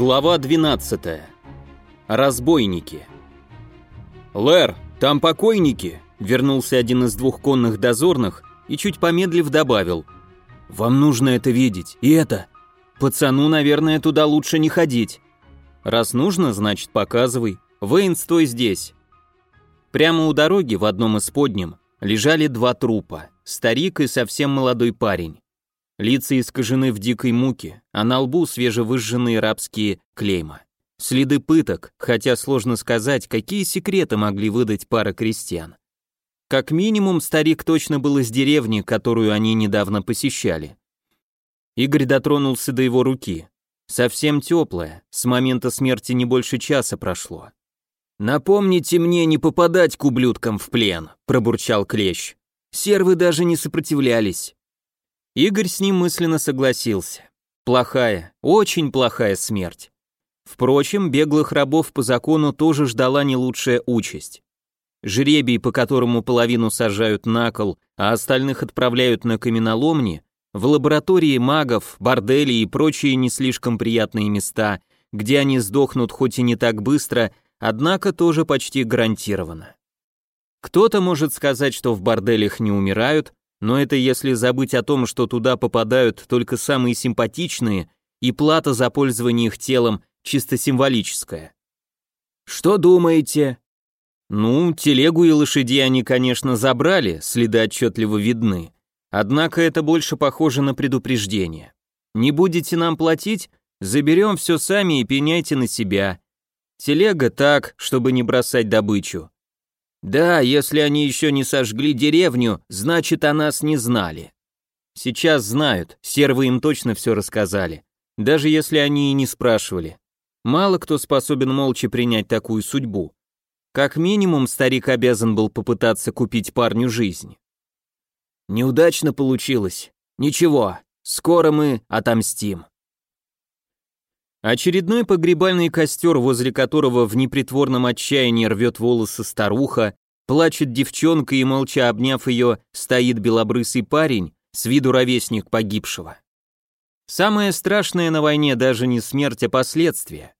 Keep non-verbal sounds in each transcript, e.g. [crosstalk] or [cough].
Глава 12. Разбойники. «Лэр, там покойники!» Вернулся один из двух конных дозорных и чуть помедлив добавил. «Вам нужно это видеть, и это. Пацану, наверное, туда лучше не ходить. Раз нужно, значит, показывай. Вейн, стой здесь». Прямо у дороги в одном из подним лежали два трупа, старик и совсем молодой парень. Лица искажены в дикой муке, а на лбу свежевыжженные рабские клейма. Следы пыток, хотя сложно сказать, какие секреты могли выдать пара крестьян. Как минимум, старик точно был из деревни, которую они недавно посещали. Игорь дотронулся до его руки. Совсем теплая, с момента смерти не больше часа прошло. «Напомните мне не попадать к ублюдкам в плен», – пробурчал Клещ. «Сервы даже не сопротивлялись. Игорь с ним мысленно согласился. Плохая, очень плохая смерть. Впрочем, беглых рабов по закону тоже ждала не лучшая участь. Жребий, по которому половину сажают на кол, а остальных отправляют на каменоломни, в лаборатории магов, бордели и прочие не слишком приятные места, где они сдохнут хоть и не так быстро, однако тоже почти гарантированно. Кто-то может сказать, что в борделях не умирают, но это если забыть о том, что туда попадают только самые симпатичные, и плата за пользование их телом чисто символическая. Что думаете? Ну, телегу и лошади они, конечно, забрали, следы отчетливо видны. Однако это больше похоже на предупреждение. Не будете нам платить? Заберем все сами и пеняйте на себя. Телега так, чтобы не бросать добычу. Да, если они еще не сожгли деревню, значит, о нас не знали. Сейчас знают, сервы им точно все рассказали, даже если они и не спрашивали. Мало кто способен молча принять такую судьбу. Как минимум, старик обязан был попытаться купить парню жизнь. Неудачно получилось. Ничего, скоро мы отомстим. Очередной погребальный костер, возле которого в непритворном отчаянии рвет волосы старуха, плачет девчонка и, молча обняв ее, стоит белобрысый парень, с виду ровесник погибшего. Самое страшное на войне даже не смерть, а последствия.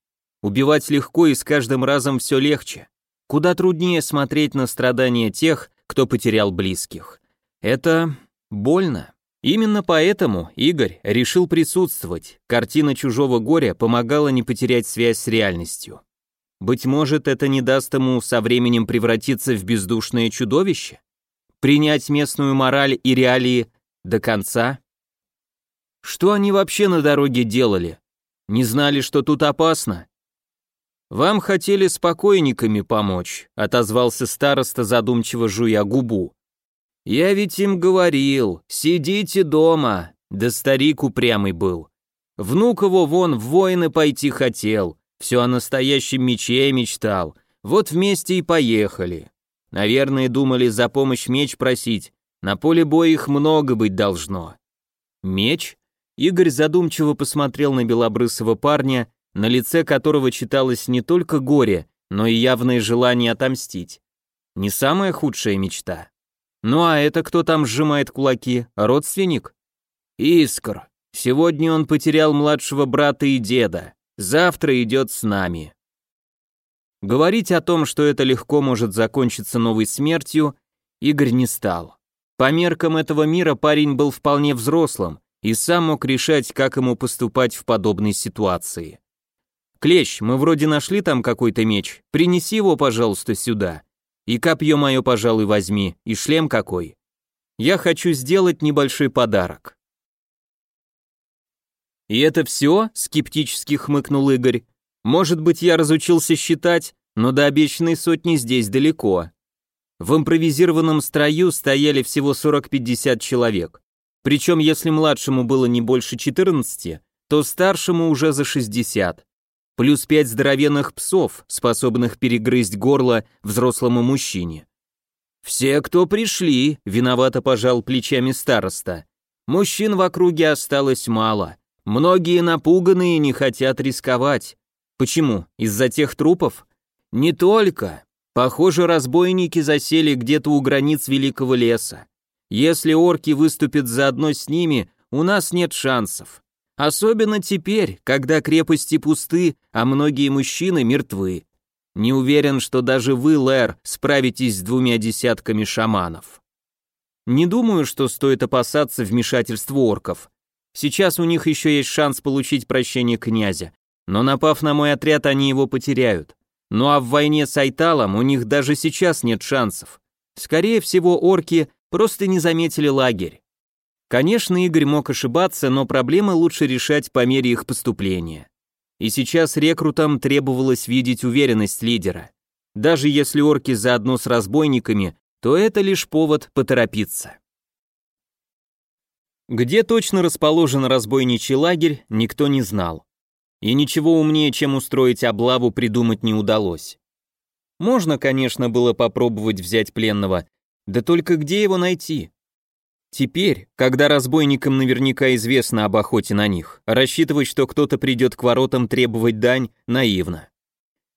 Убивать легко и с каждым разом все легче. Куда труднее смотреть на страдания тех, кто потерял близких. Это больно. Именно поэтому Игорь решил присутствовать. Картина чужого горя помогала не потерять связь с реальностью. Быть может, это не даст ему со временем превратиться в бездушное чудовище? Принять местную мораль и реалии до конца? Что они вообще на дороге делали? Не знали, что тут опасно? Вам хотели спокойниками помочь, отозвался староста, задумчиво жуя губу. Я ведь им говорил, сидите дома. Да старик упрямый был. Внук его вон в воины пойти хотел, все о настоящем мече мечтал. Вот вместе и поехали. Наверное, думали за помощь меч просить. На поле боя их много быть должно. Меч? Игорь задумчиво посмотрел на белобрысого парня, на лице которого читалось не только горе, но и явное желание отомстить. Не самая худшая мечта. Ну а это кто там сжимает кулаки? Родственник? Искр. Сегодня он потерял младшего брата и деда. Завтра идет с нами. Говорить о том, что это легко может закончиться новой смертью, Игорь не стал. По меркам этого мира парень был вполне взрослым и сам мог решать, как ему поступать в подобной ситуации. «Клещ, мы вроде нашли там какой-то меч, принеси его, пожалуйста, сюда», и копье мое, пожалуй, возьми, и шлем какой. Я хочу сделать небольшой подарок. И это все? Скептически хмыкнул Игорь. Может быть, я разучился считать, но до обещанной сотни здесь далеко. В импровизированном строю стояли всего 40-50 человек. Причем, если младшему было не больше 14, то старшему уже за 60 плюс пять здоровенных псов, способных перегрызть горло взрослому мужчине. «Все, кто пришли», — виновато пожал плечами староста. «Мужчин в округе осталось мало. Многие напуганные не хотят рисковать. Почему? Из-за тех трупов? Не только. Похоже, разбойники засели где-то у границ Великого леса. Если орки выступят заодно с ними, у нас нет шансов. Особенно теперь, когда крепости пусты, а многие мужчины мертвы. Не уверен, что даже вы, Лэр, справитесь с двумя десятками шаманов. Не думаю, что стоит опасаться вмешательства орков. Сейчас у них еще есть шанс получить прощение князя, но напав на мой отряд, они его потеряют. Ну а в войне с Айталом у них даже сейчас нет шансов. Скорее всего, орки просто не заметили лагерь. Конечно, Игорь мог ошибаться, но проблемы лучше решать по мере их поступления. И сейчас рекрутам требовалось видеть уверенность лидера. Даже если орки заодно с разбойниками, то это лишь повод поторопиться. Где точно расположен разбойничий лагерь, никто не знал. И ничего умнее, чем устроить облаву, придумать не удалось. Можно, конечно, было попробовать взять пленного, да только где его найти? Теперь, когда разбойникам наверняка известно об охоте на них, рассчитывать, что кто-то придет к воротам требовать дань, наивно.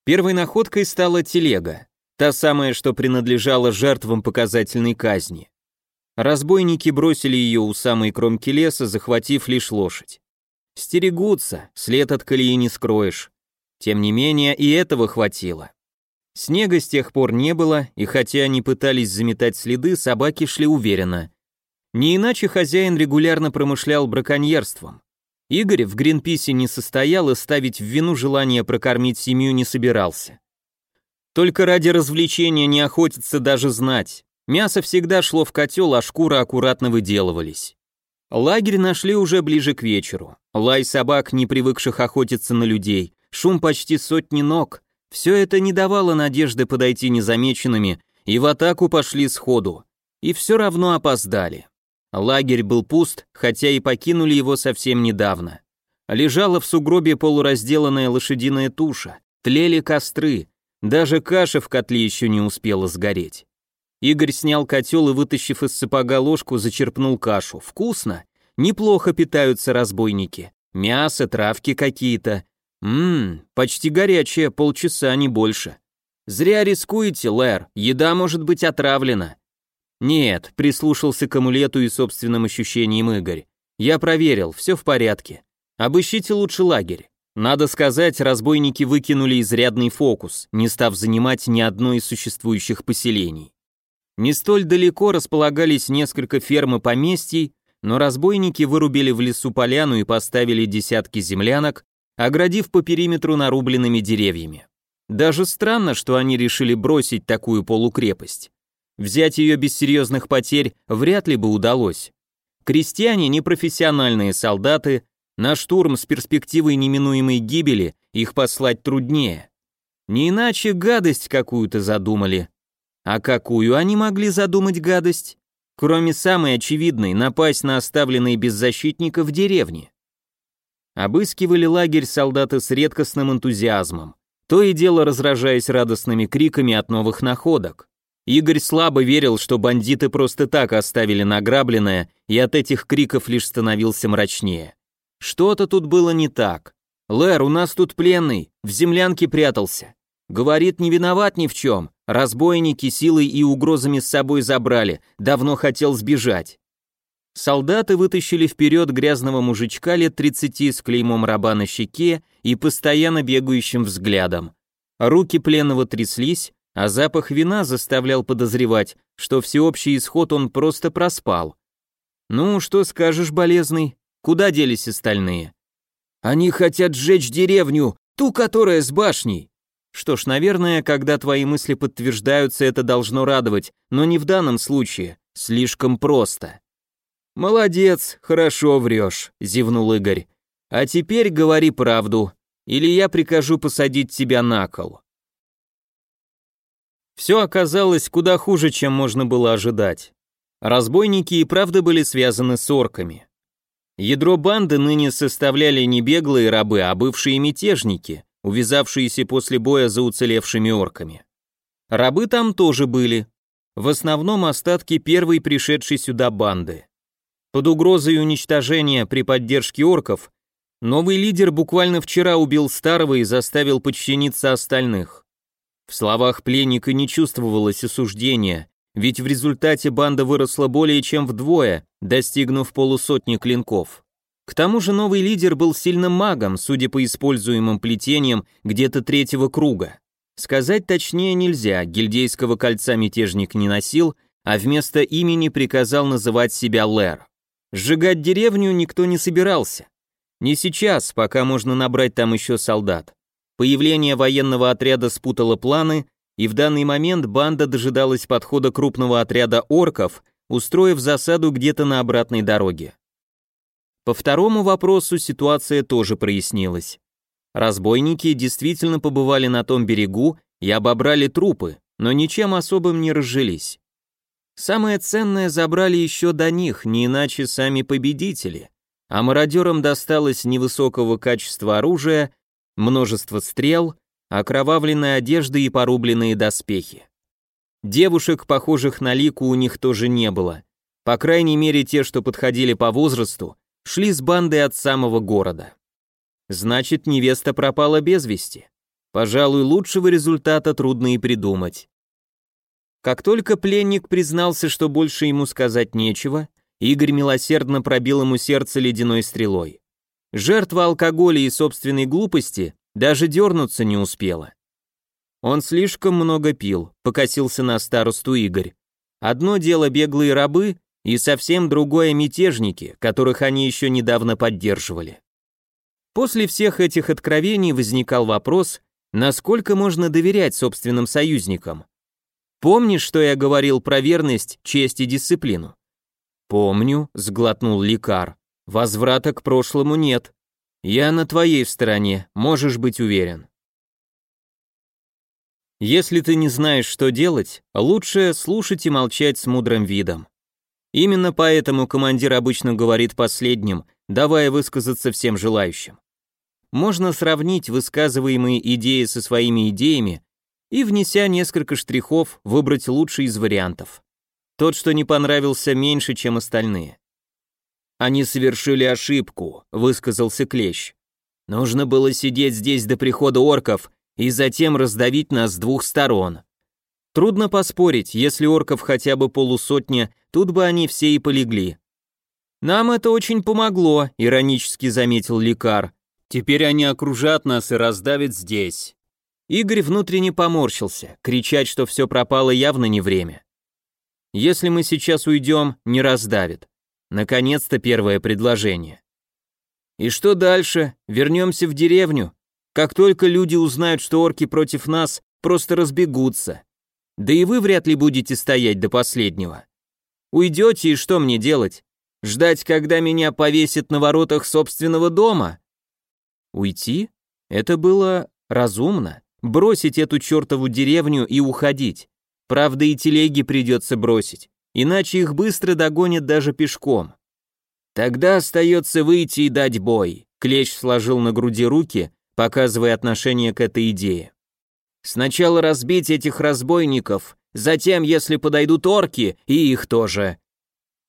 Первой находкой стала телега, та самая, что принадлежала жертвам показательной казни. Разбойники бросили ее у самой кромки леса, захватив лишь лошадь. Стерегутся, след от колеи не скроешь. Тем не менее, и этого хватило. Снега с тех пор не было, и хотя они пытались заметать следы, собаки шли уверенно. Не иначе хозяин регулярно промышлял браконьерством. Игорь в Гринписе не состоял и ставить в вину желание прокормить семью не собирался. Только ради развлечения не охотиться даже знать. Мясо всегда шло в котел, а шкуры аккуратно выделывались. Лагерь нашли уже ближе к вечеру. Лай собак, не привыкших охотиться на людей, шум почти сотни ног. Все это не давало надежды подойти незамеченными, и в атаку пошли сходу. И все равно опоздали. Лагерь был пуст, хотя и покинули его совсем недавно. Лежала в сугробе полуразделанная лошадиная туша, тлели костры, даже каша в котле еще не успела сгореть. Игорь снял котел и, вытащив из сапога ложку, зачерпнул кашу. Вкусно. Неплохо питаются разбойники. Мясо, травки какие-то. Ммм, почти горячее, полчаса, не больше. Зря рискуете, Лэр, еда может быть отравлена. «Нет», — прислушался к амулету и собственным ощущениям Игорь. «Я проверил, все в порядке. Обыщите лучше лагерь». Надо сказать, разбойники выкинули изрядный фокус, не став занимать ни одно из существующих поселений. Не столь далеко располагались несколько ферм и поместий, но разбойники вырубили в лесу поляну и поставили десятки землянок, оградив по периметру нарубленными деревьями. Даже странно, что они решили бросить такую полукрепость. Взять ее без серьезных потерь вряд ли бы удалось. Крестьяне, непрофессиональные солдаты, на штурм с перспективой неминуемой гибели их послать труднее. Не иначе гадость какую-то задумали. А какую они могли задумать гадость? Кроме самой очевидной, напасть на оставленные без защитника в деревне. Обыскивали лагерь солдаты с редкостным энтузиазмом, то и дело разражаясь радостными криками от новых находок. Игорь слабо верил, что бандиты просто так оставили награбленное, и от этих криков лишь становился мрачнее. Что-то тут было не так. «Лэр, у нас тут пленный, в землянке прятался. Говорит, не виноват ни в чем. Разбойники силой и угрозами с собой забрали, давно хотел сбежать». Солдаты вытащили вперед грязного мужичка лет 30 с клеймом раба на щеке и постоянно бегающим взглядом. Руки пленного тряслись, а запах вина заставлял подозревать, что всеобщий исход он просто проспал. «Ну, что скажешь, болезный? Куда делись остальные?» «Они хотят сжечь деревню, ту, которая с башней!» Что ж, наверное, когда твои мысли подтверждаются, это должно радовать, но не в данном случае, слишком просто. «Молодец, хорошо врешь», — зевнул Игорь. «А теперь говори правду, или я прикажу посадить тебя на кол». Все оказалось куда хуже, чем можно было ожидать. Разбойники и правда были связаны с орками. Ядро банды ныне составляли не беглые рабы, а бывшие мятежники, увязавшиеся после боя за уцелевшими орками. Рабы там тоже были. В основном остатки первой пришедшей сюда банды. Под угрозой уничтожения при поддержке орков новый лидер буквально вчера убил старого и заставил подчиниться остальных. В словах пленника не чувствовалось осуждения, ведь в результате банда выросла более чем вдвое, достигнув полусотни клинков. К тому же новый лидер был сильным магом, судя по используемым плетениям где-то третьего круга. Сказать точнее нельзя, гильдейского кольца мятежник не носил, а вместо имени приказал называть себя Лэр. Сжигать деревню никто не собирался. Не сейчас, пока можно набрать там еще солдат. Появление военного отряда спутало планы, и в данный момент банда дожидалась подхода крупного отряда орков, устроив засаду где-то на обратной дороге. По второму вопросу ситуация тоже прояснилась. Разбойники действительно побывали на том берегу и обобрали трупы, но ничем особым не разжились. Самое ценное забрали еще до них, не иначе сами победители, а мародерам досталось невысокого качества оружия, множество стрел, окровавленная одежда и порубленные доспехи. Девушек, похожих на Лику, у них тоже не было. По крайней мере, те, что подходили по возрасту, шли с бандой от самого города. Значит, невеста пропала без вести. Пожалуй, лучшего результата трудно и придумать. Как только пленник признался, что больше ему сказать нечего, Игорь милосердно пробил ему сердце ледяной стрелой. Жертва алкоголя и собственной глупости даже дернуться не успела. Он слишком много пил, покосился на старосту Игорь. Одно дело беглые рабы, и совсем другое мятежники, которых они еще недавно поддерживали. После всех этих откровений возникал вопрос, насколько можно доверять собственным союзникам. Помнишь, что я говорил про верность, честь и дисциплину? Помню, сглотнул Ликар. Возврата к прошлому нет. Я на твоей стороне, можешь быть уверен. Если ты не знаешь, что делать, лучше слушать и молчать с мудрым видом. Именно поэтому командир обычно говорит последним, давая высказаться всем желающим можно сравнить высказываемые идеи со своими идеями и, внеся несколько штрихов, выбрать лучший из вариантов. Тот, что не понравился меньше, чем остальные. «Они совершили ошибку», — высказался Клещ. «Нужно было сидеть здесь до прихода орков и затем раздавить нас с двух сторон. Трудно поспорить, если орков хотя бы полусотня, тут бы они все и полегли». «Нам это очень помогло», — иронически заметил Лекар. Теперь они окружат нас и раздавят здесь. Игорь внутренне поморщился, кричать, что все пропало, явно не время. Если мы сейчас уйдем, не раздавит. Наконец-то первое предложение. И что дальше? Вернемся в деревню? Как только люди узнают, что орки против нас, просто разбегутся. Да и вы вряд ли будете стоять до последнего. Уйдете, и что мне делать? Ждать, когда меня повесят на воротах собственного дома? Уйти? Это было разумно. Бросить эту чертову деревню и уходить. Правда, и телеги придется бросить, иначе их быстро догонят даже пешком. Тогда остается выйти и дать бой. Клещ сложил на груди руки, показывая отношение к этой идее. Сначала разбить этих разбойников, затем, если подойдут орки, и их тоже.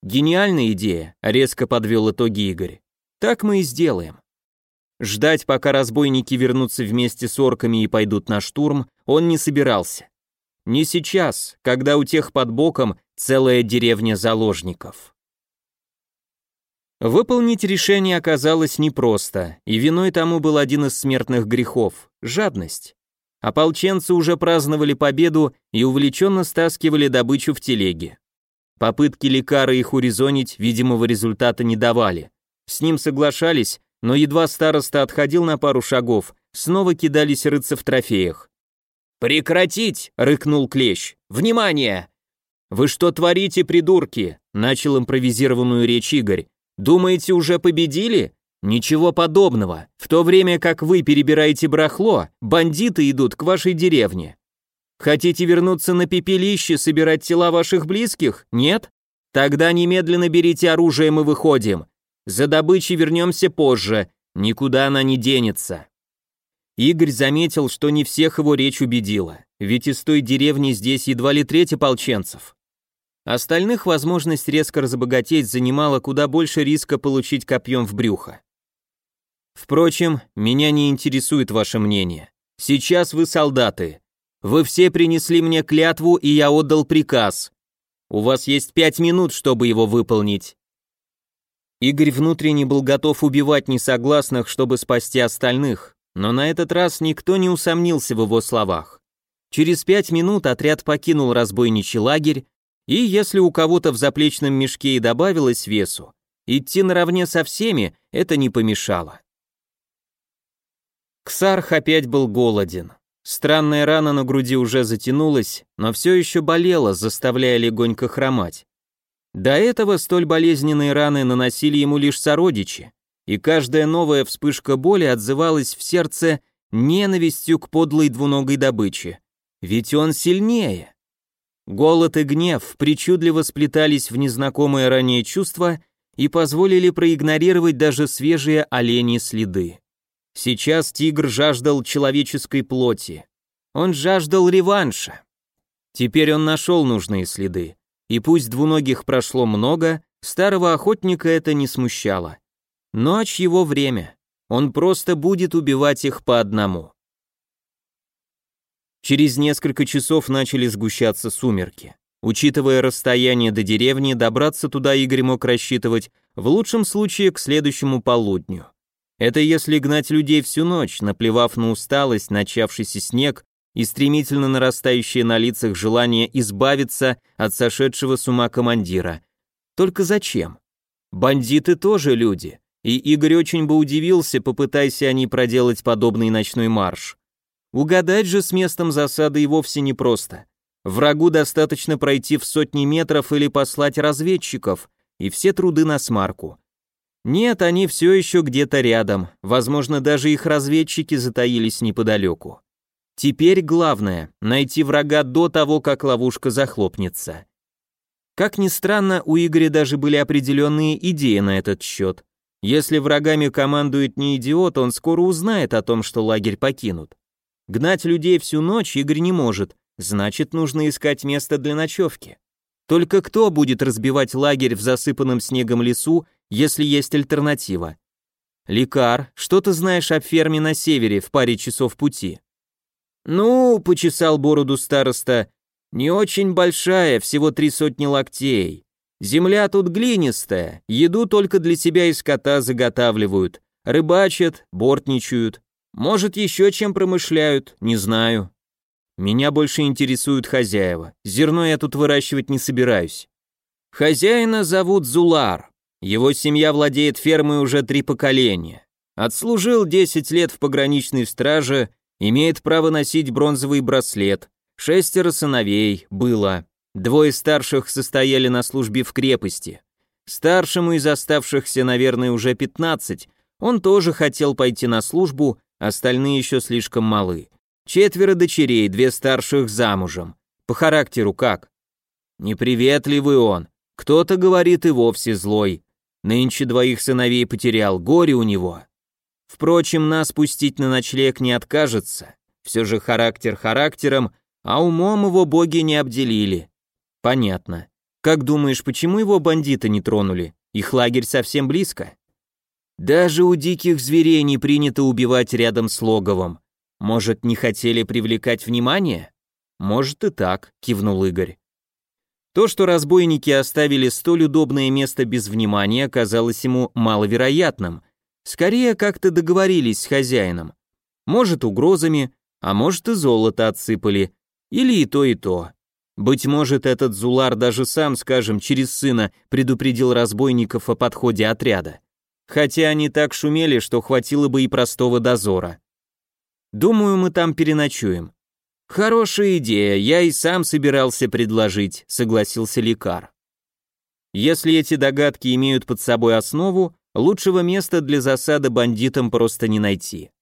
Гениальная идея, резко подвел итоги Игорь. Так мы и сделаем. Ждать, пока разбойники вернутся вместе с орками и пойдут на штурм, он не собирался. Не сейчас, когда у тех под боком целая деревня заложников. Выполнить решение оказалось непросто, и виной тому был один из смертных грехов – жадность. Ополченцы уже праздновали победу и увлеченно стаскивали добычу в телеге. Попытки лекара их урезонить видимого результата не давали. С ним соглашались, но едва староста отходил на пару шагов, снова кидались рыться в трофеях. «Прекратить!» — рыкнул Клещ. «Внимание!» «Вы что творите, придурки?» — начал импровизированную речь Игорь. «Думаете, уже победили? Ничего подобного. В то время как вы перебираете барахло, бандиты идут к вашей деревне. Хотите вернуться на пепелище, собирать тела ваших близких? Нет? Тогда немедленно берите оружие, мы выходим. За добычей вернемся позже, никуда она не денется. Игорь заметил, что не всех его речь убедила, ведь из той деревни здесь едва ли треть ополченцев. Остальных возможность резко разбогатеть занимала куда больше риска получить копьем в брюхо. Впрочем, меня не интересует ваше мнение. Сейчас вы солдаты. Вы все принесли мне клятву, и я отдал приказ. У вас есть пять минут, чтобы его выполнить. Игорь внутренне был готов убивать несогласных, чтобы спасти остальных, но на этот раз никто не усомнился в его словах. Через пять минут отряд покинул разбойничий лагерь, и если у кого-то в заплечном мешке и добавилось весу, идти наравне со всеми это не помешало. Ксарх опять был голоден. Странная рана на груди уже затянулась, но все еще болела, заставляя легонько хромать. До этого столь болезненные раны наносили ему лишь сородичи, и каждая новая вспышка боли отзывалась в сердце ненавистью к подлой двуногой добыче. Ведь он сильнее. Голод и гнев причудливо сплетались в незнакомое ранее чувство и позволили проигнорировать даже свежие оленьи следы. Сейчас тигр жаждал человеческой плоти. Он жаждал реванша. Теперь он нашел нужные следы. И пусть двуногих прошло много, старого охотника это не смущало. Ночь его время. Он просто будет убивать их по одному. Через несколько часов начали сгущаться сумерки. Учитывая расстояние до деревни, добраться туда Игорь мог рассчитывать в лучшем случае к следующему полудню. Это если гнать людей всю ночь, наплевав на усталость, начавшийся снег и стремительно нарастающее на лицах желание избавиться от сошедшего с ума командира. Только зачем? Бандиты тоже люди, и Игорь очень бы удивился, попытайся они проделать подобный ночной марш. Угадать же с местом засады и вовсе непросто. Врагу достаточно пройти в сотни метров или послать разведчиков, и все труды на смарку. Нет, они все еще где-то рядом, возможно, даже их разведчики затаились неподалеку. Теперь главное — найти врага до того, как ловушка захлопнется. Как ни странно, у Игоря даже были определенные идеи на этот счет. Если врагами командует не идиот, он скоро узнает о том, что лагерь покинут. Гнать людей всю ночь Игорь не может, значит, нужно искать место для ночевки. Только кто будет разбивать лагерь в засыпанном снегом лесу, если есть альтернатива? Лекар, что ты знаешь о ферме на севере в паре часов пути? Ну, почесал бороду староста, не очень большая, всего три сотни локтей. Земля тут глинистая, еду только для себя и скота заготавливают, рыбачат, бортничают. Может, еще чем промышляют, не знаю. Меня больше интересуют хозяева. Зерно я тут выращивать не собираюсь. Хозяина зовут Зулар. Его семья владеет фермой уже три поколения. Отслужил 10 лет в пограничной страже, имеет право носить бронзовый браслет. Шестеро сыновей было. Двое старших состояли на службе в крепости. Старшему из оставшихся, наверное, уже 15, он тоже хотел пойти на службу, остальные еще слишком малы. Четверо дочерей, две старших замужем. По характеру как? Неприветливый он. Кто-то говорит и вовсе злой. Нынче двоих сыновей потерял, горе у него. Впрочем, нас пустить на ночлег не откажется. Все же характер характером, а умом его боги не обделили. Понятно. Как думаешь, почему его бандиты не тронули? Их лагерь совсем близко. Даже у диких зверей не принято убивать рядом с логовом. Может, не хотели привлекать внимание? Может и так, кивнул Игорь. То, что разбойники оставили столь удобное место без внимания, казалось ему маловероятным. Скорее, как-то договорились с хозяином. Может, угрозами, а может и золото отсыпали. Или и то, и то. Быть может, этот Зулар даже сам, скажем, через сына предупредил разбойников о подходе отряда хотя они так шумели, что хватило бы и простого дозора. Думаю, мы там переночуем. Хорошая идея, я и сам собирался предложить, согласился лекар. Если эти догадки имеют под собой основу, лучшего места для засады бандитам просто не найти.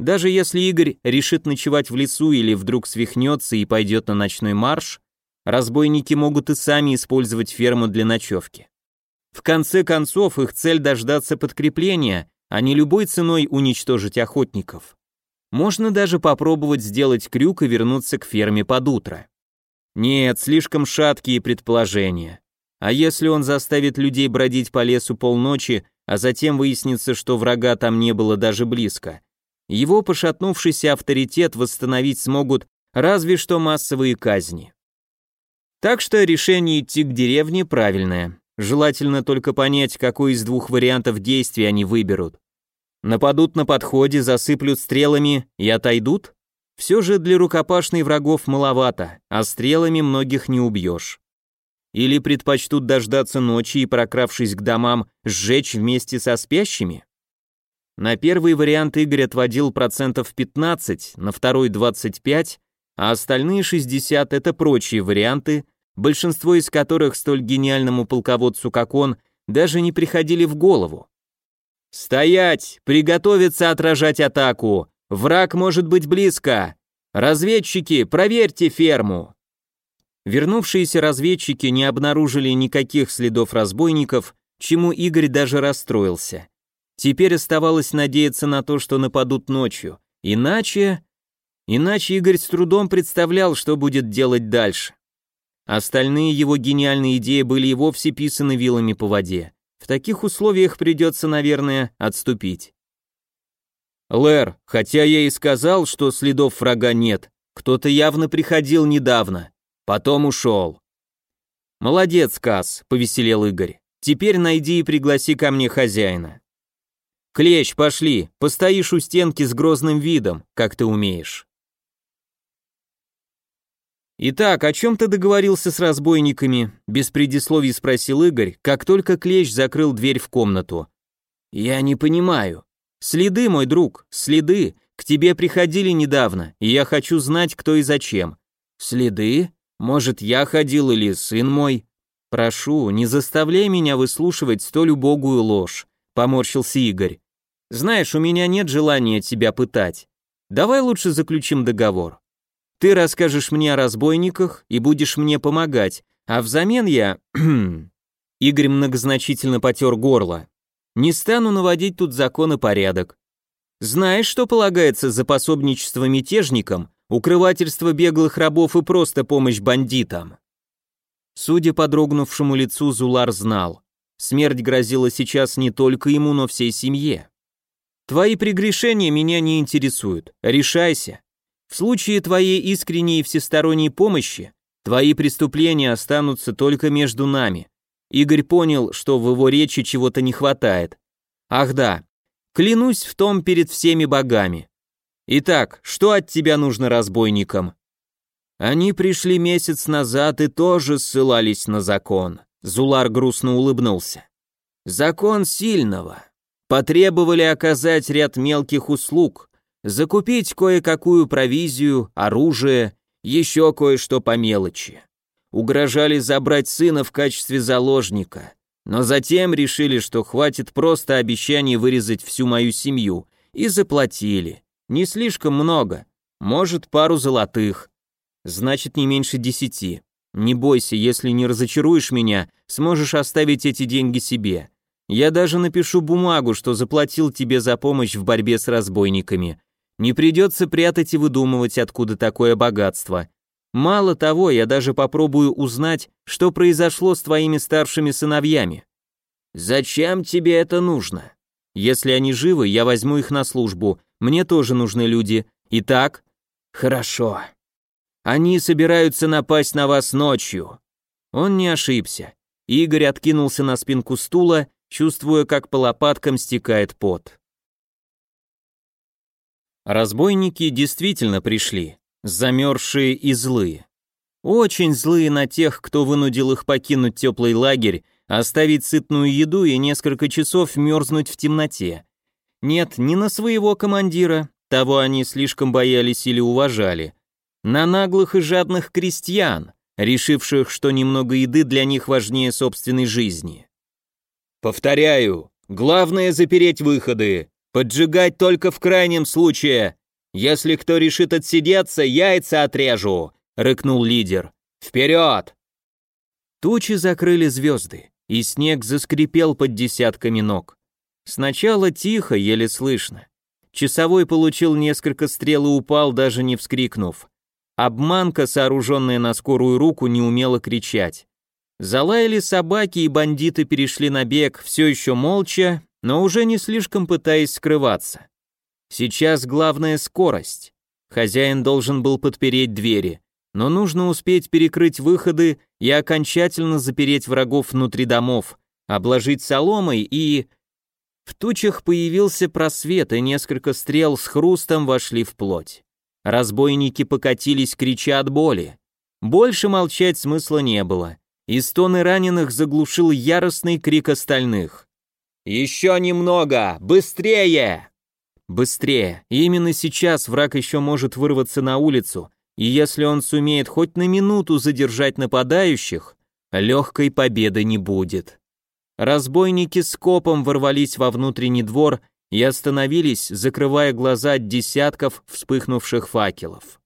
Даже если Игорь решит ночевать в лесу или вдруг свихнется и пойдет на ночной марш, разбойники могут и сами использовать ферму для ночевки. В конце концов, их цель дождаться подкрепления, а не любой ценой уничтожить охотников. Можно даже попробовать сделать крюк и вернуться к ферме под утро. Нет, слишком шаткие предположения. А если он заставит людей бродить по лесу полночи, а затем выяснится, что врага там не было даже близко? Его пошатнувшийся авторитет восстановить смогут разве что массовые казни. Так что решение идти к деревне правильное. желательно только понять, какой из двух вариантов действий они выберут. Нападут на подходе, засыплют стрелами и отойдут? Все же для рукопашной врагов маловато, а стрелами многих не убьешь. Или предпочтут дождаться ночи и, прокравшись к домам, сжечь вместе со спящими? На первый вариант Игорь отводил процентов 15, на второй 25, а остальные 60 это прочие варианты, большинство из которых столь гениальному полководцу, как он, даже не приходили в голову. «Стоять! Приготовиться отражать атаку! Враг может быть близко! Разведчики, проверьте ферму!» Вернувшиеся разведчики не обнаружили никаких следов разбойников, чему Игорь даже расстроился. Теперь оставалось надеяться на то, что нападут ночью. Иначе... Иначе Игорь с трудом представлял, что будет делать дальше. Остальные его гениальные идеи были и вовсе писаны вилами по воде. В таких условиях придется, наверное, отступить. Лэр, хотя я и сказал, что следов врага нет, кто-то явно приходил недавно, потом ушел. Молодец, Кас, повеселел Игорь. Теперь найди и пригласи ко мне хозяина. Клещ, пошли, постоишь у стенки с грозным видом, как ты умеешь. «Итак, о чем ты договорился с разбойниками?» Без предисловий спросил Игорь, как только Клещ закрыл дверь в комнату. «Я не понимаю. Следы, мой друг, следы. К тебе приходили недавно, и я хочу знать, кто и зачем. Следы? Может, я ходил или сын мой? Прошу, не заставляй меня выслушивать столь убогую ложь», поморщился Игорь. «Знаешь, у меня нет желания тебя пытать. Давай лучше заключим договор. Ты расскажешь мне о разбойниках и будешь мне помогать, а взамен я...» [clears throat] Игорь многозначительно потер горло. «Не стану наводить тут закон и порядок. Знаешь, что полагается за пособничество мятежникам, укрывательство беглых рабов и просто помощь бандитам?» Судя по дрогнувшему лицу, Зулар знал. Смерть грозила сейчас не только ему, но всей семье. «Твои прегрешения меня не интересуют. Решайся. В случае твоей искренней и всесторонней помощи, твои преступления останутся только между нами. Игорь понял, что в его речи чего-то не хватает. Ах да, клянусь в том перед всеми богами. Итак, что от тебя нужно разбойникам? Они пришли месяц назад и тоже ссылались на закон. Зулар грустно улыбнулся. Закон сильного. Потребовали оказать ряд мелких услуг, закупить кое-какую провизию, оружие, еще кое-что по мелочи. Угрожали забрать сына в качестве заложника, но затем решили, что хватит просто обещаний вырезать всю мою семью, и заплатили. Не слишком много, может, пару золотых. Значит, не меньше десяти. Не бойся, если не разочаруешь меня, сможешь оставить эти деньги себе. Я даже напишу бумагу, что заплатил тебе за помощь в борьбе с разбойниками. Не придется прятать и выдумывать, откуда такое богатство. Мало того, я даже попробую узнать, что произошло с твоими старшими сыновьями. Зачем тебе это нужно? Если они живы, я возьму их на службу. Мне тоже нужны люди. Итак, хорошо. Они собираются напасть на вас ночью. Он не ошибся. Игорь откинулся на спинку стула, чувствуя, как по лопаткам стекает пот. Разбойники действительно пришли, замерзшие и злые. Очень злые на тех, кто вынудил их покинуть теплый лагерь, оставить сытную еду и несколько часов мерзнуть в темноте. Нет, не на своего командира, того они слишком боялись или уважали. На наглых и жадных крестьян, решивших, что немного еды для них важнее собственной жизни. «Повторяю, главное запереть выходы, Поджигать только в крайнем случае. Если кто решит отсидеться, яйца отрежу», — рыкнул лидер. «Вперед!» Тучи закрыли звезды, и снег заскрипел под десятками ног. Сначала тихо, еле слышно. Часовой получил несколько стрел и упал, даже не вскрикнув. Обманка, сооруженная на скорую руку, не умела кричать. Залаяли собаки, и бандиты перешли на бег, все еще молча, но уже не слишком пытаясь скрываться. Сейчас главная скорость. Хозяин должен был подпереть двери. но нужно успеть перекрыть выходы и окончательно запереть врагов внутри домов, обложить соломой и... В тучах появился просвет, и несколько стрел с хрустом вошли в плоть. Разбойники покатились, крича от боли. Больше молчать смысла не было. И стоны раненых заглушил яростный крик остальных. «Еще немного! Быстрее!» Быстрее. Именно сейчас враг еще может вырваться на улицу, и если он сумеет хоть на минуту задержать нападающих, легкой победы не будет. Разбойники с копом ворвались во внутренний двор и остановились, закрывая глаза от десятков вспыхнувших факелов.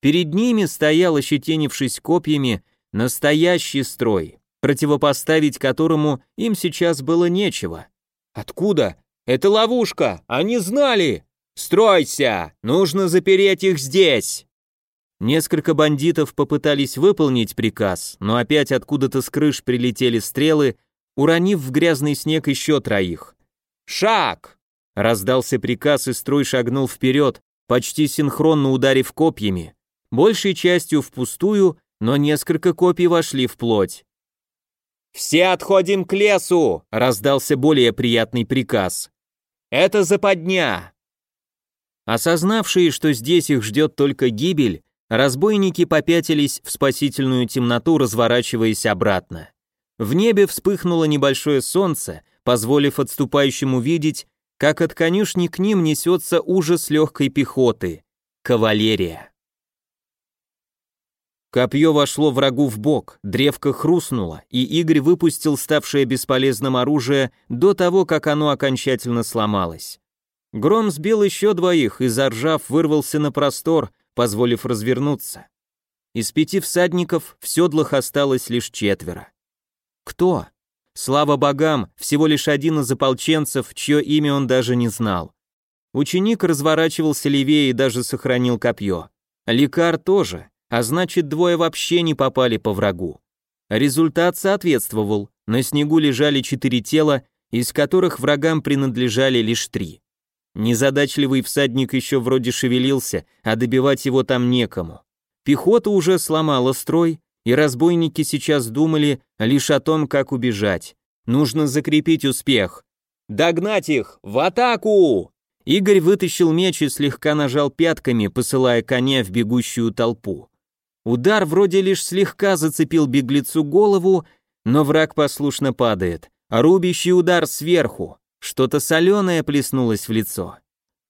Перед ними стоял, ощетинившись копьями, настоящий строй, противопоставить которому им сейчас было нечего. «Откуда? Это ловушка! Они знали! Стройся! Нужно запереть их здесь!» Несколько бандитов попытались выполнить приказ, но опять откуда-то с крыш прилетели стрелы, уронив в грязный снег еще троих. «Шаг!» Раздался приказ, и строй шагнул вперед, почти синхронно ударив копьями, большей частью впустую, но несколько копий вошли в плоть. «Все отходим к лесу!» — раздался более приятный приказ. «Это западня!» Осознавшие, что здесь их ждет только гибель, разбойники попятились в спасительную темноту, разворачиваясь обратно. В небе вспыхнуло небольшое солнце, позволив отступающему видеть, как от конюшни к ним несется ужас легкой пехоты — кавалерия. Копье вошло врагу в бок, древко хрустнуло, и Игорь выпустил ставшее бесполезным оружие до того, как оно окончательно сломалось. Гром сбил еще двоих и, заржав, вырвался на простор, позволив развернуться. Из пяти всадников в седлах осталось лишь четверо. Кто? Слава богам, всего лишь один из ополченцев, чье имя он даже не знал. Ученик разворачивался левее и даже сохранил копье. Лекар тоже, а значит двое вообще не попали по врагу. Результат соответствовал, на снегу лежали четыре тела, из которых врагам принадлежали лишь три. Незадачливый всадник еще вроде шевелился, а добивать его там некому. Пехота уже сломала строй, и разбойники сейчас думали лишь о том, как убежать. Нужно закрепить успех. «Догнать их! В атаку!» Игорь вытащил меч и слегка нажал пятками, посылая коня в бегущую толпу. Удар вроде лишь слегка зацепил беглецу голову, но враг послушно падает. Рубящий удар сверху. Что-то соленое плеснулось в лицо.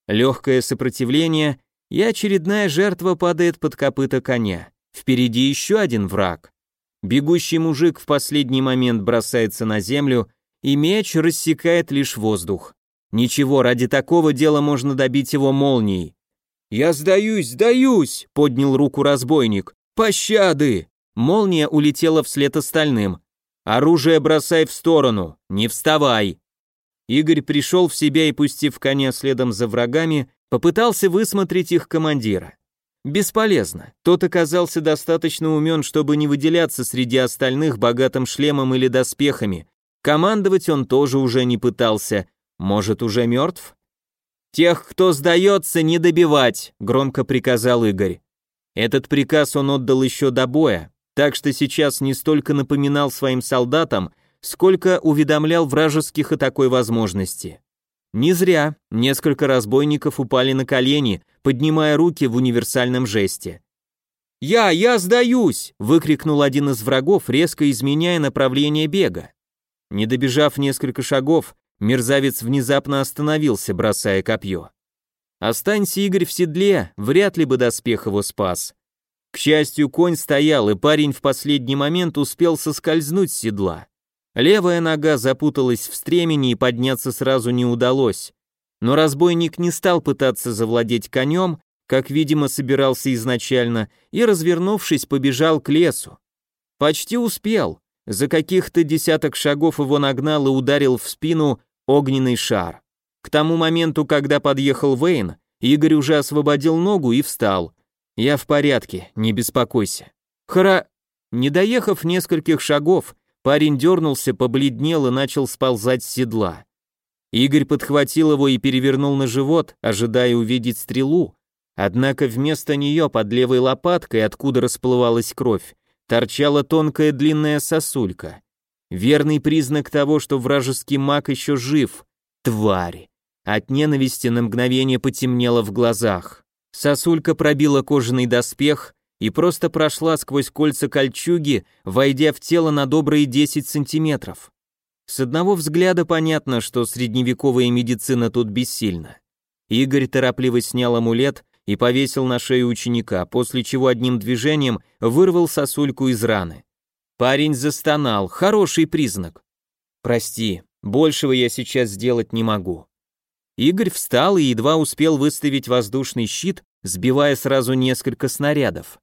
Легкое сопротивление, и очередная жертва падает под копыта коня. Впереди еще один враг. Бегущий мужик в последний момент бросается на землю, и меч рассекает лишь воздух. Ничего, ради такого дела можно добить его молнией. «Я сдаюсь, сдаюсь!» — поднял руку разбойник. «Пощады!» Молния улетела вслед остальным. «Оружие бросай в сторону, не вставай!» Игорь пришел в себя и, пустив коня следом за врагами, попытался высмотреть их командира. Бесполезно. Тот оказался достаточно умен, чтобы не выделяться среди остальных богатым шлемом или доспехами. Командовать он тоже уже не пытался. Может, уже мертв? «Тех, кто сдается, не добивать», — громко приказал Игорь. Этот приказ он отдал еще до боя, так что сейчас не столько напоминал своим солдатам, сколько уведомлял вражеских о такой возможности. Не зря несколько разбойников упали на колени, поднимая руки в универсальном жесте. «Я, я сдаюсь!» — выкрикнул один из врагов, резко изменяя направление бега. Не добежав несколько шагов, мерзавец внезапно остановился, бросая копье. Останься Игорь в седле, вряд ли бы доспех его спас. К счастью, конь стоял, и парень в последний момент успел соскользнуть с седла. Левая нога запуталась в стремени и подняться сразу не удалось. Но разбойник не стал пытаться завладеть конем, как, видимо, собирался изначально, и, развернувшись, побежал к лесу. Почти успел. За каких-то десяток шагов его нагнал и ударил в спину огненный шар. К тому моменту, когда подъехал Вейн, Игорь уже освободил ногу и встал. «Я в порядке, не беспокойся». Хара... Не доехав нескольких шагов, Парень дернулся, побледнел и начал сползать с седла. Игорь подхватил его и перевернул на живот, ожидая увидеть стрелу, Однако вместо нее под левой лопаткой, откуда расплывалась кровь, торчала тонкая длинная сосулька. Верный признак того, что вражеский маг еще жив. Тварь. От ненависти на мгновение потемнело в глазах. Сосулька пробила кожаный доспех и просто прошла сквозь кольца кольчуги, войдя в тело на добрые 10 сантиметров. С одного взгляда понятно, что средневековая медицина тут бессильна. Игорь торопливо снял амулет и повесил на шею ученика, после чего одним движением вырвал сосульку из раны. Парень застонал, хороший признак. «Прости, большего я сейчас сделать не могу». Игорь встал и едва успел выставить воздушный щит, сбивая сразу несколько снарядов.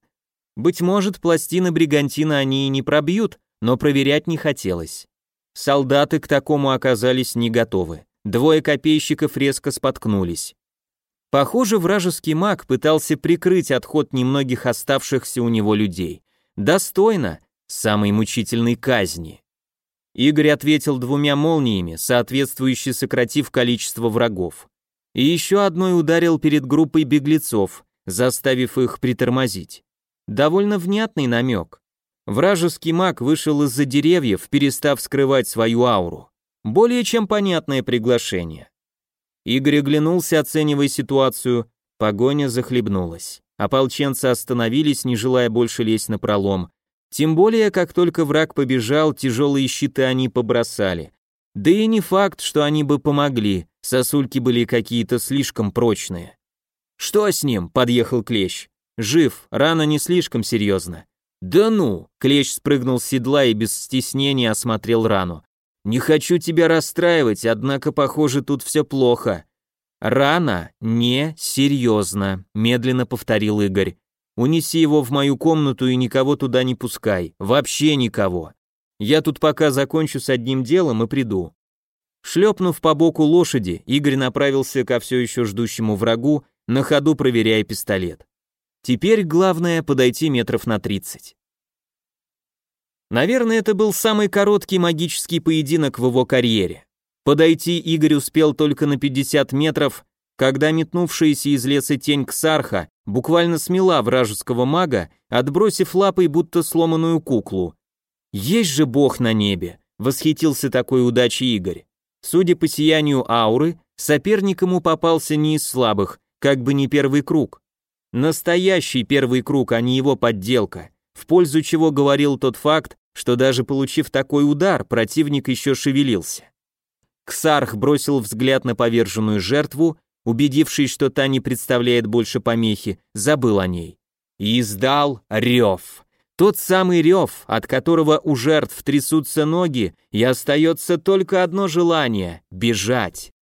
Быть может, пластины бригантина они и не пробьют, но проверять не хотелось. Солдаты к такому оказались не готовы. Двое копейщиков резко споткнулись. Похоже, вражеский маг пытался прикрыть отход немногих оставшихся у него людей. Достойно самой мучительной казни. Игорь ответил двумя молниями, соответствующе сократив количество врагов. И еще одной ударил перед группой беглецов, заставив их притормозить. Довольно внятный намек. Вражеский маг вышел из-за деревьев, перестав скрывать свою ауру. Более чем понятное приглашение. Игорь оглянулся, оценивая ситуацию. Погоня захлебнулась. Ополченцы остановились, не желая больше лезть на пролом. Тем более, как только враг побежал, тяжелые щиты они побросали. Да и не факт, что они бы помогли, сосульки были какие-то слишком прочные. «Что с ним?» — подъехал Клещ. «Жив, рана не слишком серьезно». «Да ну!» — Клещ спрыгнул с седла и без стеснения осмотрел рану. «Не хочу тебя расстраивать, однако, похоже, тут все плохо». «Рана не серьезно», — медленно повторил Игорь. Унеси его в мою комнату и никого туда не пускай, вообще никого. Я тут пока закончу с одним делом и приду». Шлепнув по боку лошади, Игорь направился ко все еще ждущему врагу, на ходу проверяя пистолет. Теперь главное подойти метров на 30. Наверное, это был самый короткий магический поединок в его карьере. Подойти Игорь успел только на 50 метров, когда метнувшаяся из леса тень Ксарха буквально смела вражеского мага, отбросив лапой будто сломанную куклу. «Есть же бог на небе!» — восхитился такой удачей Игорь. Судя по сиянию ауры, соперник ему попался не из слабых, как бы не первый круг. Настоящий первый круг, а не его подделка, в пользу чего говорил тот факт, что даже получив такой удар, противник еще шевелился. Ксарх бросил взгляд на поверженную жертву убедившись, что та не представляет больше помехи, забыл о ней. И издал рев. Тот самый рев, от которого у жертв трясутся ноги, и остается только одно желание — бежать.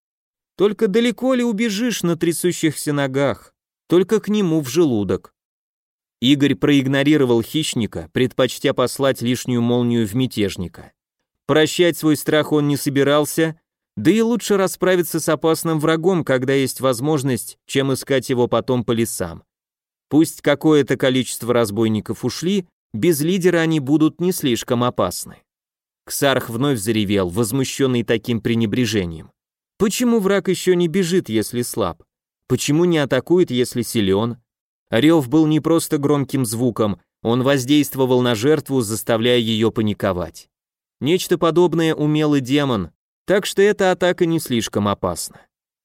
Только далеко ли убежишь на трясущихся ногах? Только к нему в желудок. Игорь проигнорировал хищника, предпочтя послать лишнюю молнию в мятежника. Прощать свой страх он не собирался, да и лучше расправиться с опасным врагом, когда есть возможность, чем искать его потом по лесам. Пусть какое-то количество разбойников ушли, без лидера они будут не слишком опасны. Ксарх вновь заревел, возмущенный таким пренебрежением. Почему враг еще не бежит, если слаб? Почему не атакует, если силен? Рев был не просто громким звуком, он воздействовал на жертву, заставляя ее паниковать. Нечто подобное умел и демон, так что эта атака не слишком опасна.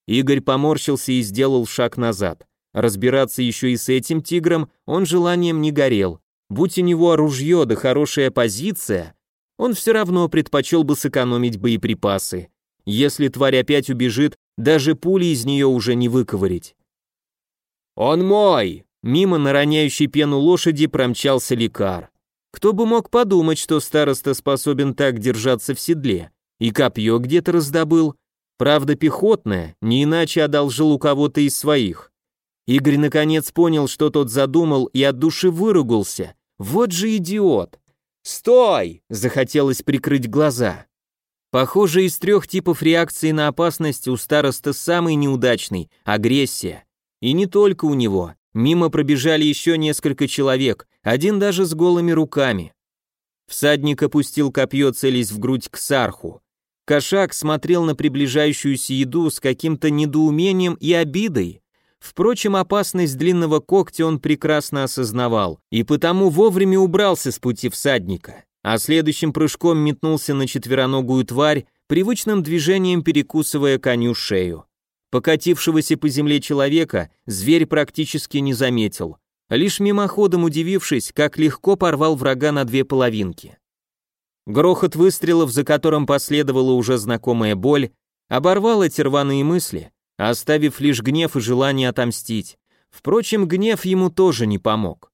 Игорь поморщился и сделал шаг назад. Разбираться еще и с этим тигром он желанием не горел. Будь у него ружье да хорошая позиция, он все равно предпочел бы сэкономить боеприпасы. Если тварь опять убежит, даже пули из нее уже не выковырить. «Он мой!» Мимо на пену лошади промчался лекар. Кто бы мог подумать, что староста способен так держаться в седле. И копье где-то раздобыл. Правда, пехотное, не иначе одолжил у кого-то из своих. Игорь наконец понял, что тот задумал, и от души выругался. Вот же идиот! «Стой!» — захотелось прикрыть глаза. Похоже, из трех типов реакции на опасность у староста самый неудачный — агрессия. И не только у него. Мимо пробежали еще несколько человек, один даже с голыми руками. Всадник опустил копье, целясь в грудь к сарху. Кошак смотрел на приближающуюся еду с каким-то недоумением и обидой. Впрочем, опасность длинного когтя он прекрасно осознавал, и потому вовремя убрался с пути всадника, а следующим прыжком метнулся на четвероногую тварь, привычным движением перекусывая коню шею. Покатившегося по земле человека зверь практически не заметил, лишь мимоходом удивившись, как легко порвал врага на две половинки. Грохот выстрелов, за которым последовала уже знакомая боль, оборвал эти рваные мысли, оставив лишь гнев и желание отомстить. Впрочем, гнев ему тоже не помог.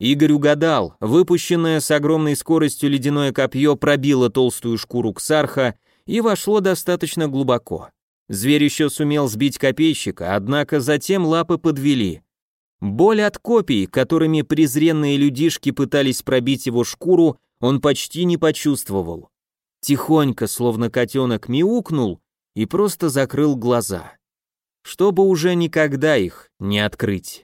Игорь угадал, выпущенное с огромной скоростью ледяное копье пробило толстую шкуру ксарха и вошло достаточно глубоко. Зверь еще сумел сбить копейщика, однако затем лапы подвели. Боль от копий, которыми презренные людишки пытались пробить его шкуру, он почти не почувствовал. Тихонько, словно котенок, мяукнул и просто закрыл глаза. Чтобы уже никогда их не открыть.